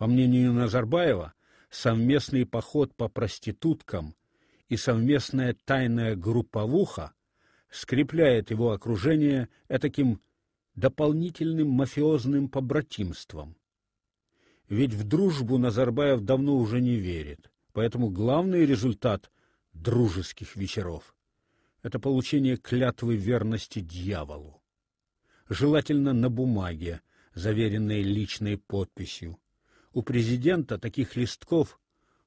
По мнению Назарбаева, совместный поход по проституткам и совместная тайная групповуха скрепляет его окружение этаким дополнительным мафиозным побратимством. Ведь в дружбу Назарбаев давно уже не верит, поэтому главный результат дружеских вечеров это получение клятвы верности дьяволу. Желательно на бумаге, заверенной личной подписью. У президента таких листков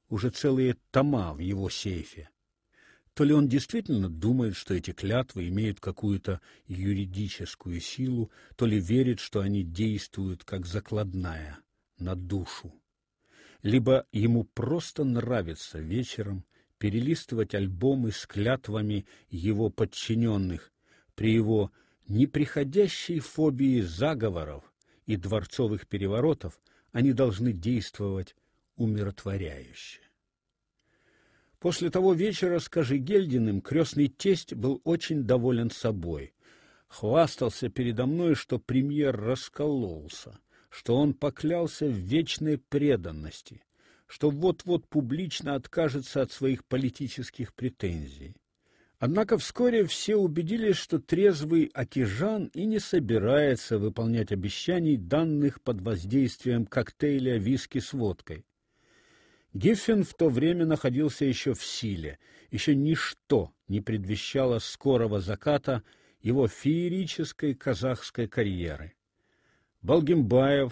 уже целые тома в его сейфе. То ли он действительно думает, что эти клятвы имеют какую-то юридическую силу, то ли верит, что они действуют как закладная на душу. Либо ему просто нравится вечером перелистывать альбомы с клятвами его подчиненных при его неприходящей фобии заговоров и дворцовых переворотов, они должны действовать умиротворяюще. После того вечера с Кожегельдиным крестный тесть был очень доволен собой. Хвастался передо мной, что премьер раскололся, что он поклялся в вечной преданности, что вот-вот публично откажется от своих политических претензий. Однако вскоре все убедились, что трезвый Акижан и не собирается выполнять обещаний, данных под воздействием коктейля виски с водкой. Гиффин в то время находился еще в силе, еще ничто не предвещало скорого заката его феерической казахской карьеры. Балгимбаев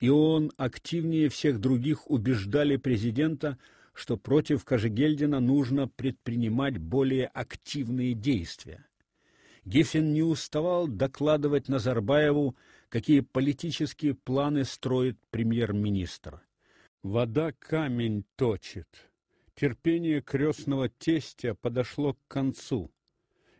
и он активнее всех других убеждали президента, что против Кожегельдина нужно предпринимать более активные действия. Гиффин не уставал докладывать Назарбаеву, какие политические планы строит премьер-министр. Вода камень точит. Терпение крестного тестя подошло к концу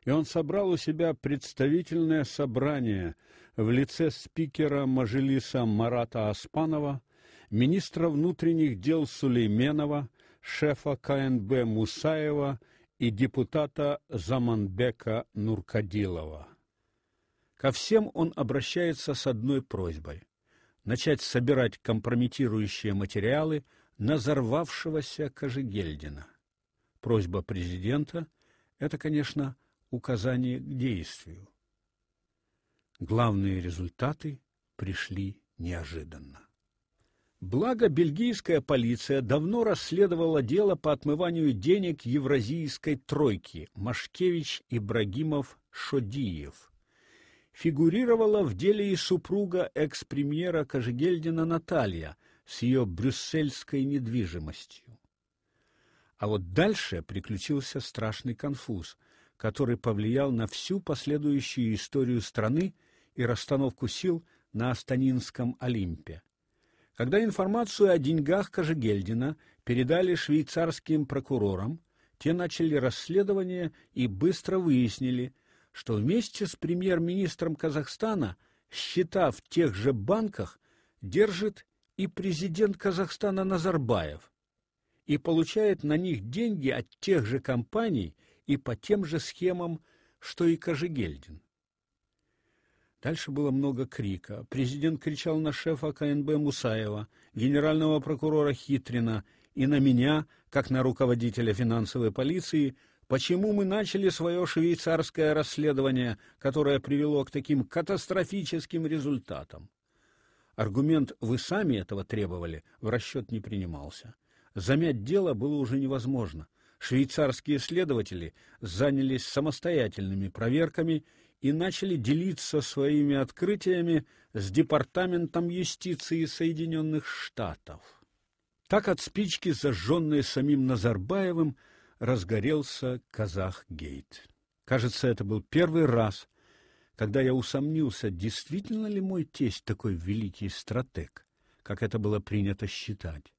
и он собрал у себя представительное собрание в лице спикера Мажилиса Марата Аспанова, министра внутренних дел Сулейменова, шефа КНБ Мусаева и депутата Заманбека Нуркадилова. Ко всем он обращается с одной просьбой начать собирать компрометирующие материалы на взорвавшегося Кожегельдина. Просьба президента это, конечно, указание к действию. Главные результаты пришли неожиданно. Благо бельгийская полиция давно расследовала дело по отмыванию денег евразийской тройки Машкевич, Ибрагимов, Шодиев. Фигурировала в деле и супруга экс-премьера Кожегельдина Наталья с ее брюссельской недвижимостью. А вот дальше приключился страшный конфуз – который повлиял на всю последующую историю страны и расстановку сил на Астанинском Олимпе. Когда информацию о деньгах Кожегельдина передали швейцарским прокурорам, те начали расследование и быстро выяснили, что вместе с премьер-министром Казахстана счета в тех же банках держит и президент Казахстана Назарбаев и получает на них деньги от тех же компаний и по тем же схемам, что и Кожегельдин. Дальше было много крика. Президент кричал на шефа КНБ Мусаева, генерального прокурора Хитрина и на меня, как на руководителя финансовой полиции, почему мы начали свое швейцарское расследование, которое привело к таким катастрофическим результатам. Аргумент «вы сами этого требовали» в расчет не принимался. Замять дело было уже невозможно — швейцарские следователи занялись самостоятельными проверками и начали делиться своими открытиями с департаментом юстиции Соединенных Штатов. Так от спички, зажженной самим Назарбаевым, разгорелся Казах-гейт. Кажется, это был первый раз, когда я усомнился, действительно ли мой тесть такой великий стратег, как это было принято считать.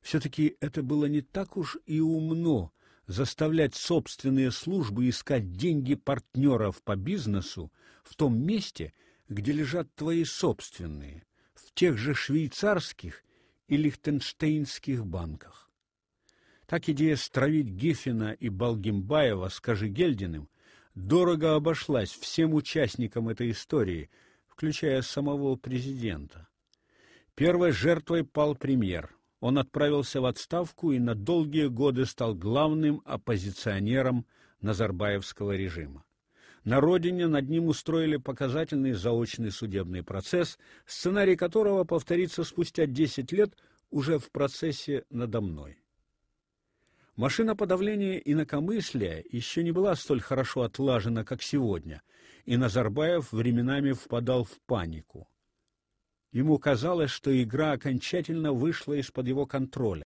Все-таки это было не так уж и умно заставлять собственные службы искать деньги партнеров по бизнесу в том месте, где лежат твои собственные, в тех же швейцарских и лихтенштейнских банках. Так идея стравить Гиффина и Балгимбаева с Кожегельдиным дорого обошлась всем участникам этой истории, включая самого президента. Первой жертвой пал премьер. Он отправился в отставку и на долгие годы стал главным оппозиционером Назарбаевского режима. На родине над ним устроили показательный заочный судебный процесс, сценарий которого повторится спустя 10 лет уже в процессе надо мной. Машина подавления инакомыслия еще не была столь хорошо отлажена, как сегодня, и Назарбаев временами впадал в панику. Ему казалось, что игра окончательно вышла из-под его контроля.